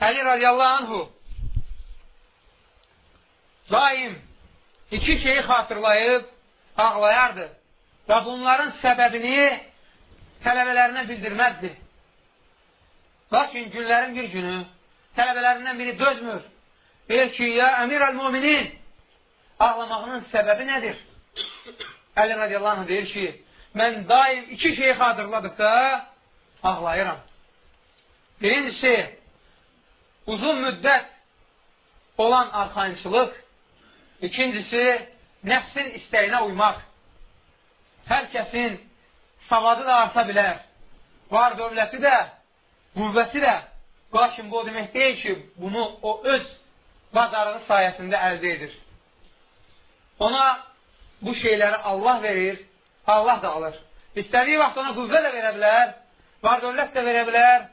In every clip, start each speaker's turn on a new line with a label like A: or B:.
A: Əli radiyallahu anhu daim iki şeyi xatırlayıb ağlayardı və bunların səbəbini tələbələrinə bildirməzdi. Lakin günlərin bir günü tələbələrindən biri dözmür. Deyir ki, ya əmir əl-muminin ağlamağının səbəbi nədir? Əli radiyallahu anh deyir ki, mən daim iki şeyi xatırladıqda ağlayıram. Birincisi, uzun müddət olan arxayınçılıq. İkincisi, nəfsin istəyinə uymaq. Hər kəsin savadı da arta bilər. Var dövləti də, qüvvəsi də. Lakin bu o demək deyil ki, bunu o öz bacarığı sayəsində əldə edir. Ona bu şeyləri Allah verir, Allah da alır. İstədiyi vaxt ona qüvvə də verə bilər, var dövlət də verə bilər,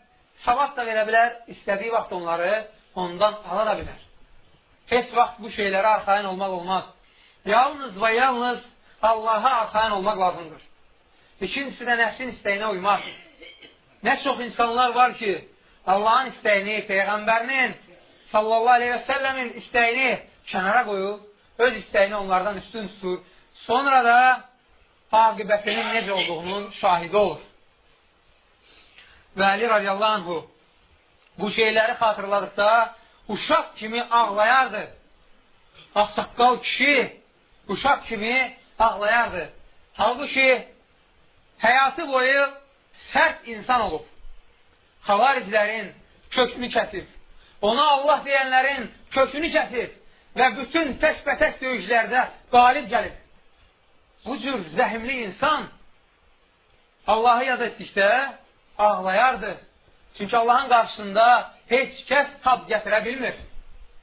A: savat da verə bilər, istədiyi vaxt onları ondan ala da bilər. Heç vaxt bu şeylərə arxain olmaq olmaz. Yalnız və yalnız Allaha arxain olmaq lazımdır. İkincisi də nəfsin istəyinə uymaq. Nə çox insanlar var ki, Allahın istəyini, Peyğəmbərinin sallallahu aleyhi və səlləmin istəyini kənara qoyub, öz istəyini onlardan üstün tutur. Sonra da aqibətinin necə olduğunun şahidi olur. Və Əli radiyallahu anhu bu şeyləri xatırladıqda uşaq kimi ağlayardı. Ağsaqqal kişi uşaq kimi ağlayardı. Halbuki həyatı boyu sərt insan olub. Xavariclərin kökünü kəsib. Ona Allah deyənlərin kökünü kəsib və bütün tək-bətək döyüşlərdə qalib gəlib. Bu cür zəhimli insan Allahı yad etdikdə ağlayardı. Çünki Allahın qarşısında heç kəs tab gətirə bilmir.